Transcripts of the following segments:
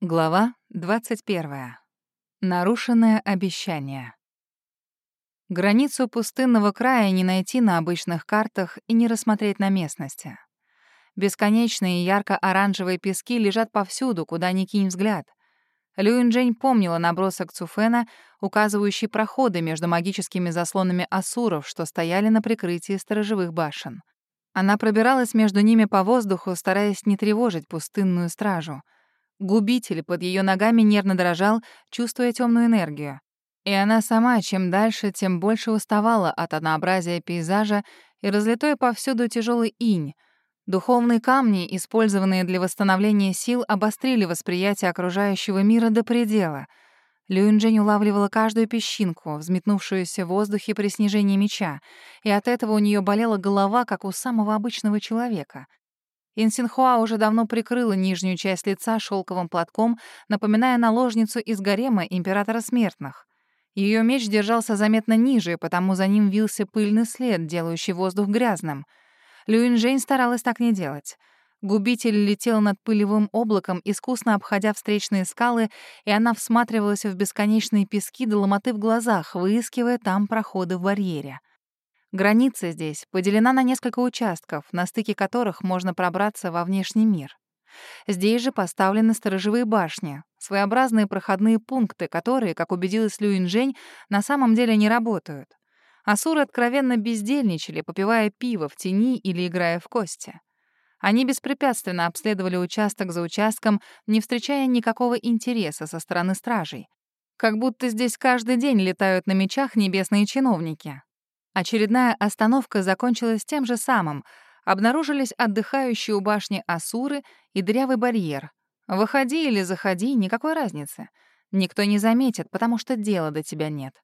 Глава 21. Нарушенное обещание. Границу пустынного края не найти на обычных картах и не рассмотреть на местности. Бесконечные ярко-оранжевые пески лежат повсюду, куда ни кинь взгляд. Люинджень помнила набросок Цуфена, указывающий проходы между магическими заслонами асуров, что стояли на прикрытии сторожевых башен. Она пробиралась между ними по воздуху, стараясь не тревожить пустынную стражу — Губитель под ее ногами нервно дрожал, чувствуя темную энергию. И она сама, чем дальше, тем больше уставала от однообразия пейзажа и разлитой повсюду тяжелый инь. Духовные камни, использованные для восстановления сил, обострили восприятие окружающего мира до предела. Люинджень улавливала каждую песчинку, взметнувшуюся в воздухе при снижении меча, и от этого у нее болела голова, как у самого обычного человека — Инсинхуа уже давно прикрыла нижнюю часть лица шелковым платком, напоминая наложницу из гарема императора смертных. Ее меч держался заметно ниже, потому за ним вился пыльный след, делающий воздух грязным. Люинжень старалась так не делать. Губитель летел над пылевым облаком, искусно обходя встречные скалы, и она всматривалась в бесконечные пески до ломоты в глазах, выискивая там проходы в барьере. Граница здесь поделена на несколько участков, на стыке которых можно пробраться во внешний мир. Здесь же поставлены сторожевые башни, своеобразные проходные пункты, которые, как убедилась Люинжень, на самом деле не работают. Асуры откровенно бездельничали, попивая пиво в тени или играя в кости. Они беспрепятственно обследовали участок за участком, не встречая никакого интереса со стороны стражей. Как будто здесь каждый день летают на мечах небесные чиновники, Очередная остановка закончилась тем же самым. Обнаружились отдыхающие у башни Асуры и дырявый барьер. Выходи или заходи, никакой разницы. Никто не заметит, потому что дела до тебя нет.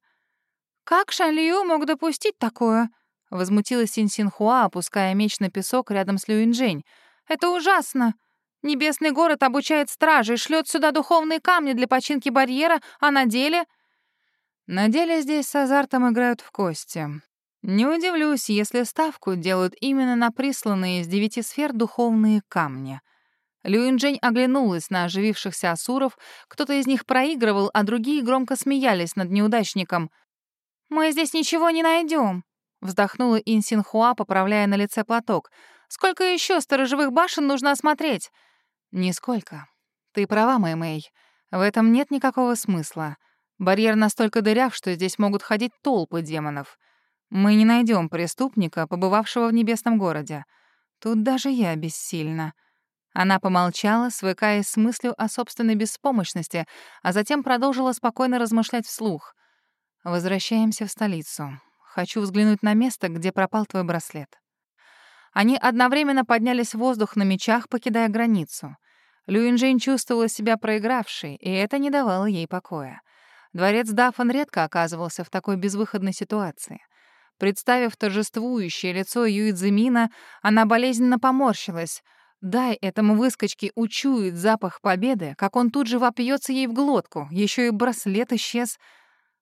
«Как Шанлию мог допустить такое?» — возмутилась Синсинхуа, опуская меч на песок рядом с Люинжень. «Это ужасно! Небесный город обучает стражей, шлет сюда духовные камни для починки барьера, а на деле...» «На деле здесь с азартом играют в кости. Не удивлюсь, если ставку делают именно на присланные из девяти сфер духовные камни. Люинджень оглянулась на оживившихся асуров, кто-то из них проигрывал, а другие громко смеялись над неудачником. «Мы здесь ничего не найдем, вздохнула Инсинхуа, поправляя на лице платок. «Сколько еще сторожевых башен нужно осмотреть?» «Нисколько. Ты права, Мэй Мэй. В этом нет никакого смысла. Барьер настолько дыряв, что здесь могут ходить толпы демонов». Мы не найдем преступника, побывавшего в небесном городе. Тут даже я бессильна. Она помолчала, свыкаясь с мыслью о собственной беспомощности, а затем продолжила спокойно размышлять вслух. «Возвращаемся в столицу. Хочу взглянуть на место, где пропал твой браслет». Они одновременно поднялись в воздух на мечах, покидая границу. Люинжейн чувствовала себя проигравшей, и это не давало ей покоя. Дворец Даффан редко оказывался в такой безвыходной ситуации — Представив торжествующее лицо Юидзимина, она болезненно поморщилась. Дай этому выскочке учуять запах победы, как он тут же вопьется ей в глотку, еще и браслет исчез.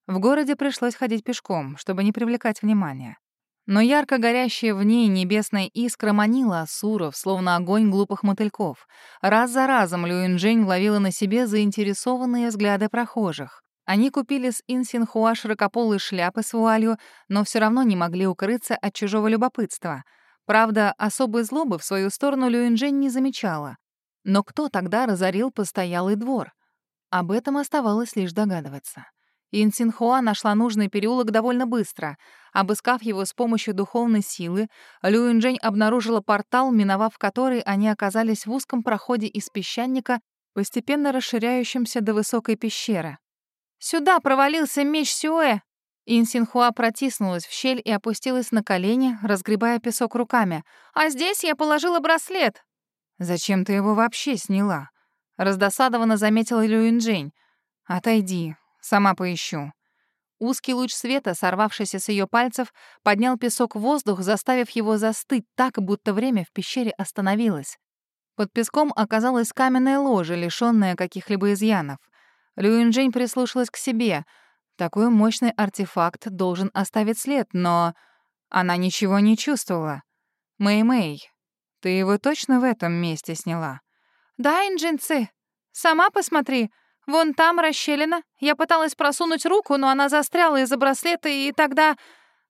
В городе пришлось ходить пешком, чтобы не привлекать внимания. Но ярко горящая в ней небесная искра манила Асуров, словно огонь глупых мотыльков. Раз за разом Люинжень ловила на себе заинтересованные взгляды прохожих. Они купили с Инсинхуа широкополые шляпы с вуалью, но все равно не могли укрыться от чужого любопытства. Правда, особой злобы в свою сторону Люинжень не замечала. Но кто тогда разорил постоялый двор? Об этом оставалось лишь догадываться. Инсинхуа нашла нужный переулок довольно быстро. Обыскав его с помощью духовной силы, Люинжень обнаружила портал, миновав который они оказались в узком проходе из песчаника, постепенно расширяющемся до высокой пещеры. Сюда провалился меч Сюэ!» Инсинхуа протиснулась в щель и опустилась на колени, разгребая песок руками. «А здесь я положила браслет!» «Зачем ты его вообще сняла?» Раздосадованно заметила Люинджень. «Отойди, сама поищу». Узкий луч света, сорвавшийся с ее пальцев, поднял песок в воздух, заставив его застыть так, будто время в пещере остановилось. Под песком оказалась каменная ложа, лишённая каких-либо изъянов. Люинджень прислушалась к себе. Такой мощный артефакт должен оставить след, но она ничего не чувствовала. «Мэй-Мэй, ты его точно в этом месте сняла?» «Да, инджинцы!» «Сама посмотри. Вон там расщелина. Я пыталась просунуть руку, но она застряла из-за браслета, и тогда...»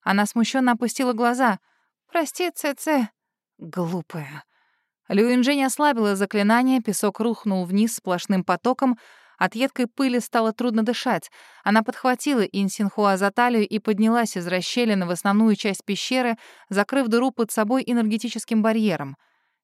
Она смущенно опустила глаза. «Прости, ЦЦ». Глупая. Люинжень ослабила заклинание, песок рухнул вниз сплошным потоком, от едкой пыли стало трудно дышать. Она подхватила Инсинхуа за талию и поднялась из расщелины в основную часть пещеры, закрыв дыру под собой энергетическим барьером.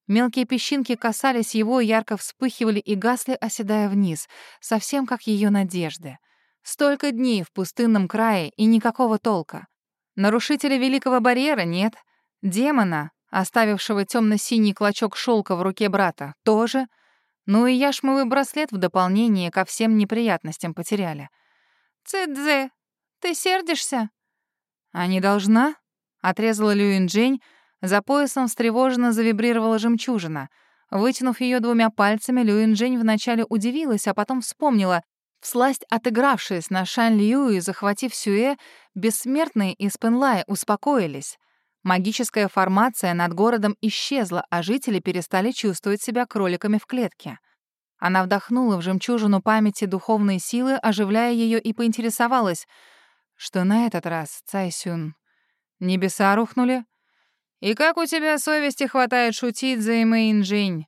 Мелкие песчинки касались его, ярко вспыхивали и гасли, оседая вниз, совсем как ее надежды. Столько дней в пустынном крае и никакого толка. Нарушителя Великого Барьера нет. Демона, оставившего темно-синий клочок шелка в руке брата, тоже — ну и яшмовый браслет в дополнение ко всем неприятностям потеряли. «Цидзе, ты сердишься?» «А не должна?» — отрезала Люинджень. За поясом встревоженно завибрировала жемчужина. Вытянув ее двумя пальцами, Люинджень вначале удивилась, а потом вспомнила. Всласть отыгравшись на Шань Лью и захватив Сюэ, бессмертные из Пенлая успокоились. Магическая формация над городом исчезла, а жители перестали чувствовать себя кроликами в клетке. Она вдохнула в жемчужину памяти духовные силы, оживляя ее и поинтересовалась, что на этот раз, Цайсюн, небеса рухнули? И как у тебя совести хватает шутить за Имэйн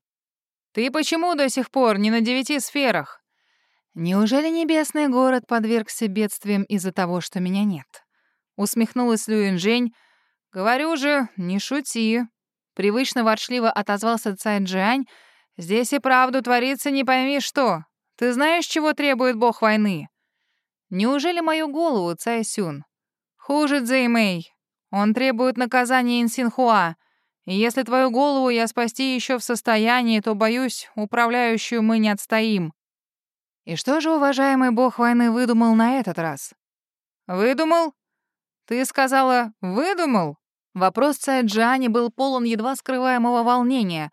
Ты почему до сих пор не на девяти сферах? Неужели небесный город подвергся бедствиям из-за того, что меня нет? Усмехнулась Люинжень, «Говорю же, не шути!» Привычно ворчливо отозвался Цай Джиань. «Здесь и правду творится не пойми что. Ты знаешь, чего требует бог войны?» «Неужели мою голову, Цай Сюн?» «Хуже Цзэймэй. Он требует наказания Инсинхуа. И если твою голову я спасти еще в состоянии, то, боюсь, управляющую мы не отстоим». «И что же уважаемый бог войны выдумал на этот раз?» «Выдумал? Ты сказала «выдумал»?» Вопрос Цайджани был полон едва скрываемого волнения.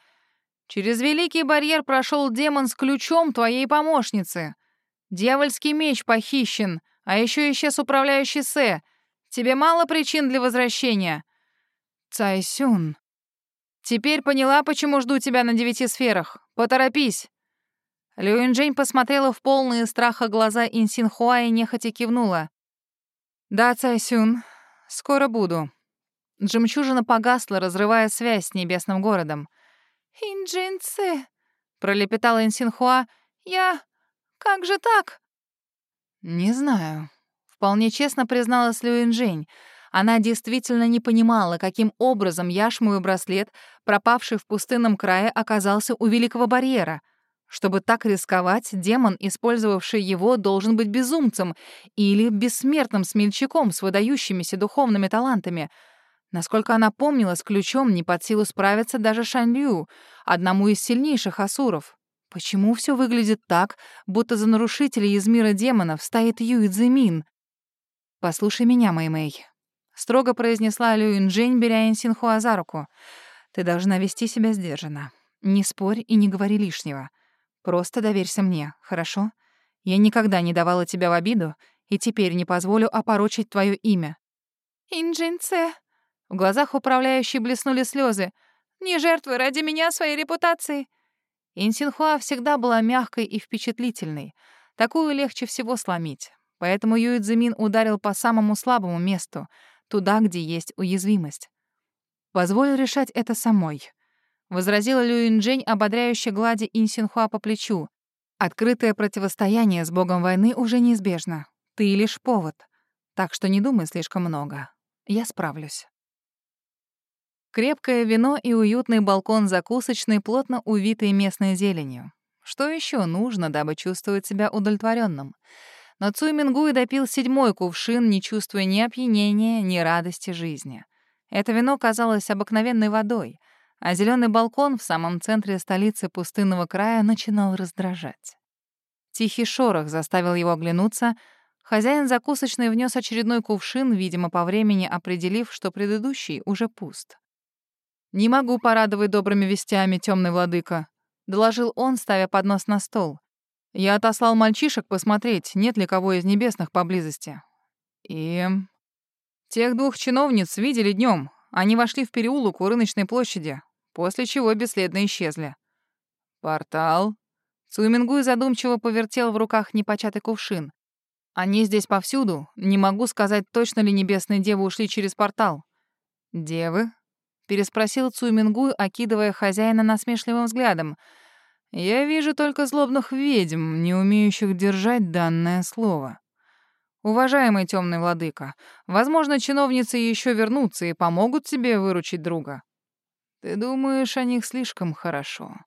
«Через великий барьер прошел демон с ключом твоей помощницы. Дьявольский меч похищен, а еще исчез управляющий Сэ. Тебе мало причин для возвращения?» «Цайсюн...» «Теперь поняла, почему жду тебя на девяти сферах. Поторопись!» Люинджень посмотрела в полные страха глаза Инсинхуа и нехотя кивнула. «Да, Цайсюн, скоро буду». Жемчужина погасла, разрывая связь с небесным городом. «Инджинцы!» — пролепетала Инсинхуа. «Я... как же так?» «Не знаю», — вполне честно призналась Люинжень. Она действительно не понимала, каким образом яшмовый браслет, пропавший в пустынном крае, оказался у Великого Барьера. Чтобы так рисковать, демон, использовавший его, должен быть безумцем или бессмертным смельчаком с выдающимися духовными талантами — Насколько она помнила, с ключом не под силу справиться даже Шанлю, одному из сильнейших асуров. Почему все выглядит так, будто за нарушителей из мира демонов стоит Юй Цзимин? «Послушай меня, Мэй Мэй», — строго произнесла Лю Инжень, беря Инсинхуа за руку. «Ты должна вести себя сдержанно. Не спорь и не говори лишнего. Просто доверься мне, хорошо? Я никогда не давала тебя в обиду и теперь не позволю опорочить твое имя». «Инжинце», в глазах управляющей блеснули слезы. «Не жертвуй ради меня своей репутации!» Инсинхуа всегда была мягкой и впечатлительной. Такую легче всего сломить. Поэтому Юидзимин ударил по самому слабому месту, туда, где есть уязвимость. «Позволь решать это самой», — возразила Люинджень, ободряюще гладя Инсинхуа по плечу. «Открытое противостояние с богом войны уже неизбежно. Ты лишь повод. Так что не думай слишком много. Я справлюсь». Крепкое вино и уютный балкон закусочной, плотно увитый местной зеленью. Что еще нужно, дабы чувствовать себя удовлетворенным? Но Цуй Мингуй допил седьмой кувшин, не чувствуя ни опьянения, ни радости жизни. Это вино казалось обыкновенной водой, а зеленый балкон в самом центре столицы пустынного края начинал раздражать. Тихий шорох заставил его оглянуться. Хозяин закусочной внес очередной кувшин, видимо, по времени определив, что предыдущий уже пуст. «Не могу порадовать добрыми вестями, темный владыка», — доложил он, ставя поднос на стол. «Я отослал мальчишек посмотреть, нет ли кого из небесных поблизости. И... Тех двух чиновниц видели днем. Они вошли в переулок у рыночной площади, после чего бесследно исчезли. «Портал?» Цуймингуй задумчиво повертел в руках непочатый кувшин. «Они здесь повсюду. Не могу сказать, точно ли небесные девы ушли через портал». «Девы?» — переспросил Цуймингуй, окидывая хозяина насмешливым взглядом. «Я вижу только злобных ведьм, не умеющих держать данное слово». «Уважаемый темный владыка, возможно, чиновницы еще вернутся и помогут тебе выручить друга». «Ты думаешь о них слишком хорошо».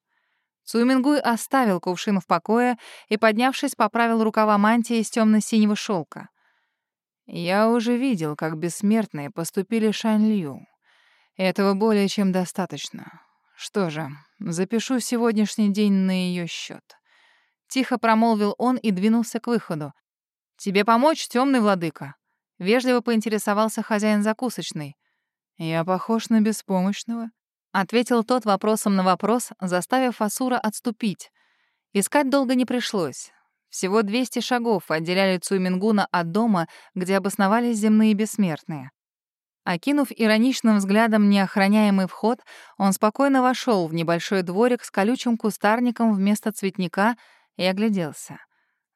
Цуймингуй оставил кувшин в покое и, поднявшись, поправил рукава мантии из темно-синего шелка. «Я уже видел, как бессмертные поступили Шанлью. Этого более чем достаточно. Что же, запишу сегодняшний день на ее счет. Тихо промолвил он и двинулся к выходу. «Тебе помочь, темный владыка?» Вежливо поинтересовался хозяин закусочной. «Я похож на беспомощного?» Ответил тот вопросом на вопрос, заставив Асура отступить. Искать долго не пришлось. Всего 200 шагов отделяли Цуймингуна от дома, где обосновались земные бессмертные. Окинув ироничным взглядом неохраняемый вход, он спокойно вошел в небольшой дворик с колючим кустарником вместо цветника и огляделся.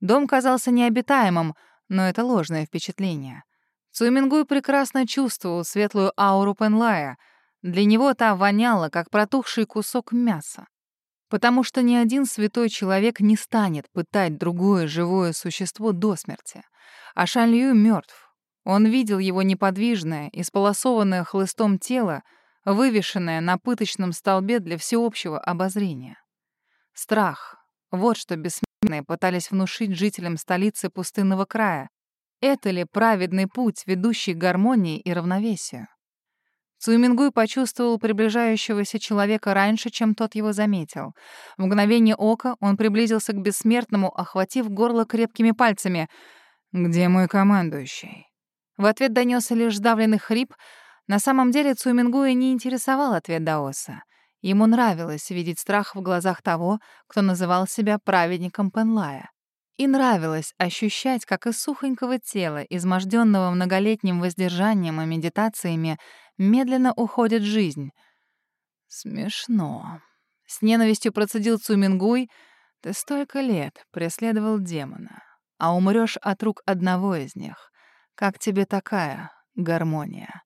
Дом казался необитаемым, но это ложное впечатление. Цуймингуй прекрасно чувствовал светлую ауру Пенлая. Для него та воняла, как протухший кусок мяса. Потому что ни один святой человек не станет пытать другое живое существо до смерти. А Шанлью мертв. Он видел его неподвижное, исполосованное хлыстом тело, вывешенное на пыточном столбе для всеобщего обозрения. Страх — вот что бессмертные пытались внушить жителям столицы пустынного края. Это ли праведный путь, ведущий к гармонии и равновесию? Цуймингуй почувствовал приближающегося человека раньше, чем тот его заметил. В мгновение ока он приблизился к бессмертному, охватив горло крепкими пальцами. «Где мой командующий?» В ответ донесся лишь сдавленный хрип. На самом деле Цумингуя не интересовал ответ Даоса. Ему нравилось видеть страх в глазах того, кто называл себя праведником Пенлая. И нравилось ощущать, как из сухонького тела, изможденного многолетним воздержанием и медитациями, медленно уходит жизнь. Смешно. С ненавистью процедил Цумингуй. Ты столько лет преследовал демона, а умрёшь от рук одного из них. Как тебе такая гармония?»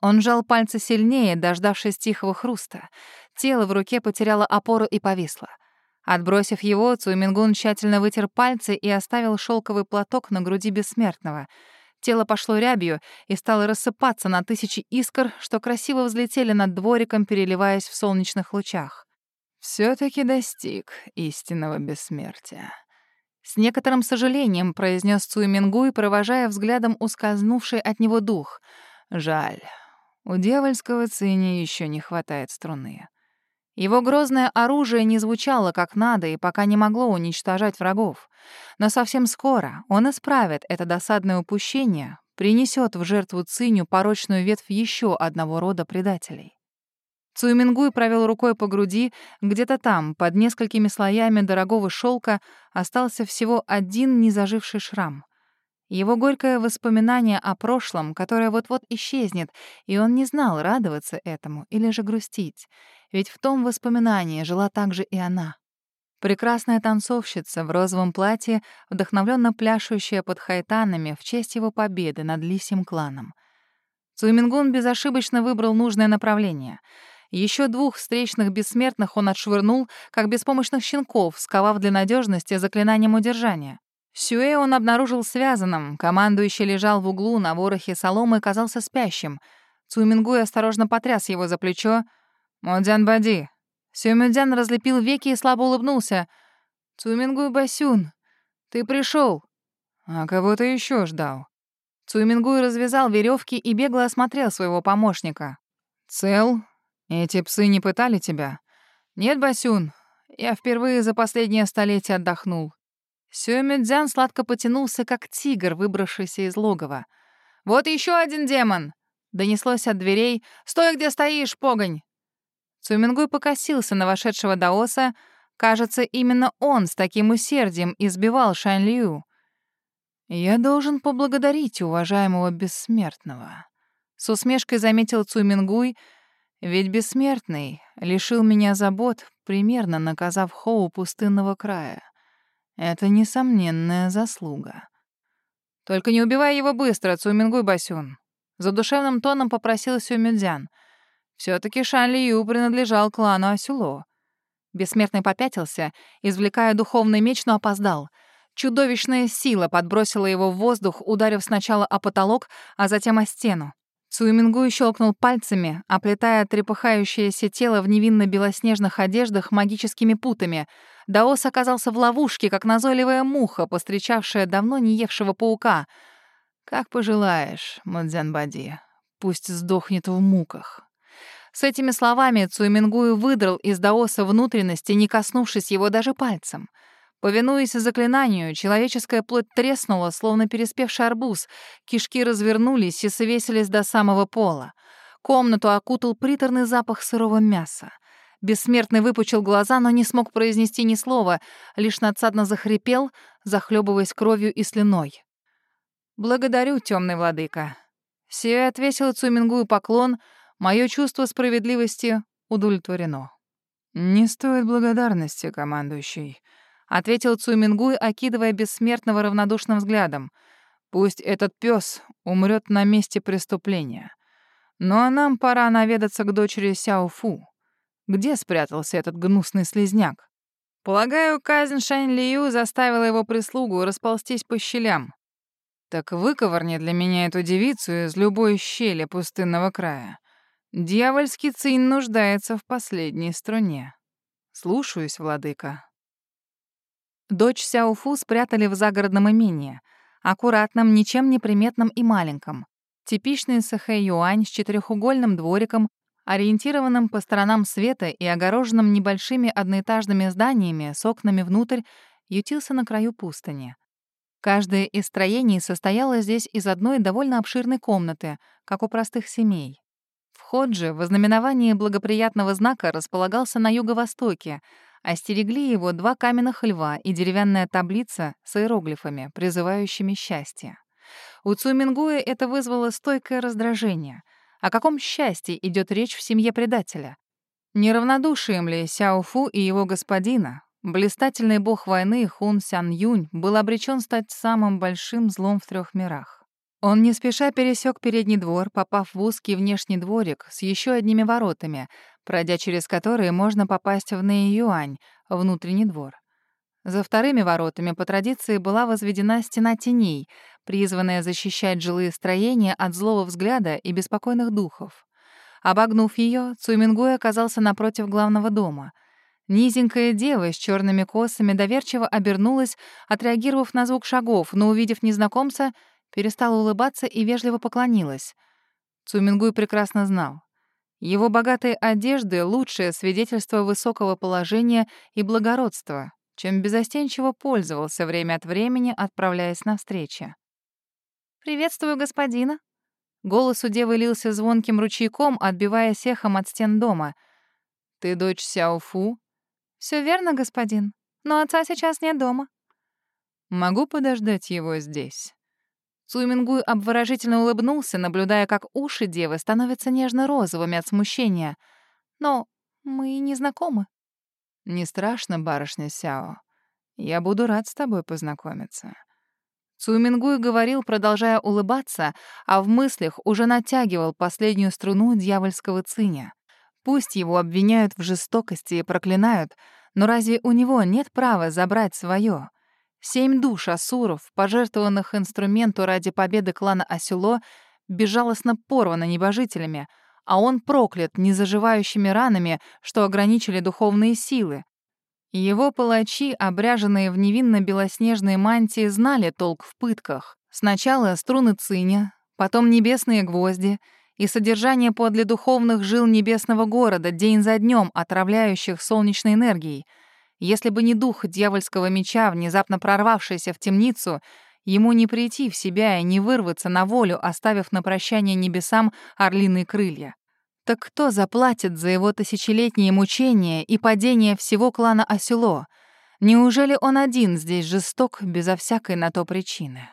Он сжал пальцы сильнее, дождавшись тихого хруста. Тело в руке потеряло опору и повисло. Отбросив его, Цуймингун тщательно вытер пальцы и оставил шелковый платок на груди бессмертного. Тело пошло рябью и стало рассыпаться на тысячи искр, что красиво взлетели над двориком, переливаясь в солнечных лучах. все таки достиг истинного бессмертия», с некоторым сожалением произнес Цуймингуй, провожая взглядом ускользнувший от него дух. Жаль. У дьявольского циня еще не хватает струны. Его грозное оружие не звучало как надо и пока не могло уничтожать врагов. Но совсем скоро он исправит это досадное упущение, принесет в жертву Циню порочную ветвь еще одного рода предателей. Цуймингуй провел рукой по груди, где-то там, под несколькими слоями дорогого шелка, остался всего один незаживший шрам. Его горькое воспоминание о прошлом, которое вот-вот исчезнет, и он не знал, радоваться этому или же грустить. Ведь в том воспоминании жила также и она. Прекрасная танцовщица в розовом платье, вдохновленно пляшущая под хайтанами в честь его победы над лисьим кланом. Цуймингун безошибочно выбрал нужное направление — еще двух встречных бессмертных он отшвырнул, как беспомощных щенков, сковав для надежности заклинанием удержания. Сюэ он обнаружил связанным, командующий лежал в углу на ворохе соломы и казался спящим. Цуймингуй осторожно потряс его за плечо. «Модзян Бади». Сюэмюдзян разлепил веки и слабо улыбнулся. «Цуймингуй Басюн, ты пришел. «А кого ты еще ждал?» Цуймингуй развязал веревки и бегло осмотрел своего помощника. «Цел, «Эти псы не пытали тебя?» «Нет, Басюн, я впервые за последнее столетие отдохнул». Сюэмидзян сладко потянулся, как тигр, выбравшийся из логова. «Вот еще один демон!» Донеслось от дверей. «Стой, где стоишь, погонь!» Цумингуй покосился на вошедшего Даоса. Кажется, именно он с таким усердием избивал Шань Лью. «Я должен поблагодарить уважаемого бессмертного», — с усмешкой заметил Цумингуй, — ведь бессмертный лишил меня забот, беспримерно наказав Хоу пустынного края. Это несомненная заслуга. «Только не убивай его быстро, Цумингуй Басюн!» За душевным тоном попросил Сюмюдзян. все таки Шан Лию принадлежал клану Асюло. Бессмертный попятился, извлекая духовный меч, но опоздал. Чудовищная сила подбросила его в воздух, ударив сначала о потолок, а затем о стену. Цуймингуй щелкнул пальцами, оплетая трепыхающееся тело в невинно-белоснежных одеждах магическими путами. Даос оказался в ловушке, как назойливая муха, постречавшая давно не евшего паука. «Как пожелаешь, Мадзянбади, пусть сдохнет в муках». С этими словами Цуймингуй выдрал из Даоса внутренности, не коснувшись его даже пальцем — Повинуясь заклинанию, человеческая плоть треснула, словно переспевший арбуз, кишки развернулись и свесились до самого пола. Комнату окутал приторный запах сырого мяса. Бессмертный выпучил глаза, но не смог произнести ни слова, лишь надсадно захрипел, захлебываясь кровью и слюной. «Благодарю, темный владыка». Сия отвесила Цумингую поклон, мое чувство справедливости удовлетворено. «Не стоит благодарности, командующий», ответил Цумингуй, окидывая бессмертного равнодушным взглядом. Пусть этот пес умрет на месте преступления. Ну а нам пора наведаться к дочери Сяофу. Где спрятался этот гнусный слезняк? Полагаю, казнь Шань Лию заставила его прислугу расползтись по щелям. Так выковырни для меня эту девицу из любой щели пустынного края. Дьявольский цинь нуждается в последней струне. Слушаюсь, владыка. Дочь Сяофу спрятали в загородном имении, аккуратном, ничем не приметном и маленьком. Типичный Сэхэ-Юань с четырехугольным двориком, ориентированным по сторонам света и огороженным небольшими одноэтажными зданиями с окнами внутрь, ютился на краю пустыни. Каждое из строений состояло здесь из одной довольно обширной комнаты, как у простых семей. Вход же в ознаменовании благоприятного знака располагался на юго-востоке, Остерегли его два каменных льва и деревянная таблица с иероглифами, призывающими счастье. У Цумингуя это вызвало стойкое раздражение. О каком счастье идет речь в семье предателя? Неравнодушием ли Сяофу и его господина, блистательный бог войны Хун Сян Юнь был обречен стать самым большим злом в трех мирах? Он не спеша пересек передний двор, попав в узкий внешний дворик с еще одними воротами, пройдя через которые можно попасть в Нэй-Юань, внутренний двор. За вторыми воротами по традиции была возведена стена теней, призванная защищать жилые строения от злого взгляда и беспокойных духов. Обогнув ее, Цумингуй оказался напротив главного дома. Низенькая дева с черными косами доверчиво обернулась, отреагировав на звук шагов, но, увидев незнакомца, перестала улыбаться и вежливо поклонилась. Цумингуй прекрасно знал. Его богатые одежды — лучшее свидетельство высокого положения и благородства, чем безостенчиво пользовался время от времени, отправляясь на встречи. «Приветствую, господина». Голос у девы лился звонким ручейком, отбиваясь эхом от стен дома. «Ты дочь Сяофу?» Все верно, господин. Но отца сейчас нет дома». «Могу подождать его здесь?» Цуймингуй обворожительно улыбнулся, наблюдая, как уши девы становятся нежно-розовыми от смущения. «Но мы не знакомы». «Не страшно, барышня Сяо. Я буду рад с тобой познакомиться». Цуймингуй говорил, продолжая улыбаться, а в мыслях уже натягивал последнюю струну дьявольского циня. Пусть его обвиняют в жестокости и проклинают, но разве у него нет права забрать свое? Семь душ асуров, пожертвованных инструменту ради победы клана Асюло, безжалостно порваны небожителями, а он проклят незаживающими ранами, что ограничили духовные силы. Его палачи, обряженные в невинно-белоснежные мантии, знали толк в пытках. Сначала струны циня, потом небесные гвозди и содержание подле духовных жил небесного города, день за днем отравляющих солнечной энергией — если бы не дух дьявольского меча, внезапно прорвавшийся в темницу, ему не прийти в себя и не вырваться на волю, оставив на прощание небесам орлиные крылья. Так кто заплатит за его тысячелетние мучения и падение всего клана Осело? Неужели он один здесь жесток, безо всякой на то причины?